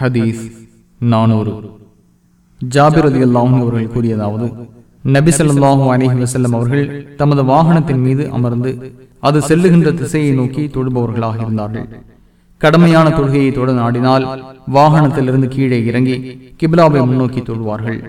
ஹதீஸ் நானூறு. ஜாபிர் அலி அல்லாஹும் அவர்கள் கூறியதாவது நபி ஸல்லல்லாஹு அலைஹி அவர்கள் தமது வாகனத்தின் மீது அமர்ந்து அது செல்லுகின்ற திசையை நோக்கி தொழுபவர்களாக இருந்தார்கள். கடமையான தொழுகையை தொட நாடினால் வாகனத்திலிருந்து கீழே இறங்கி கிப்லாவை முன்னோக்கி தொழுவார்கள்.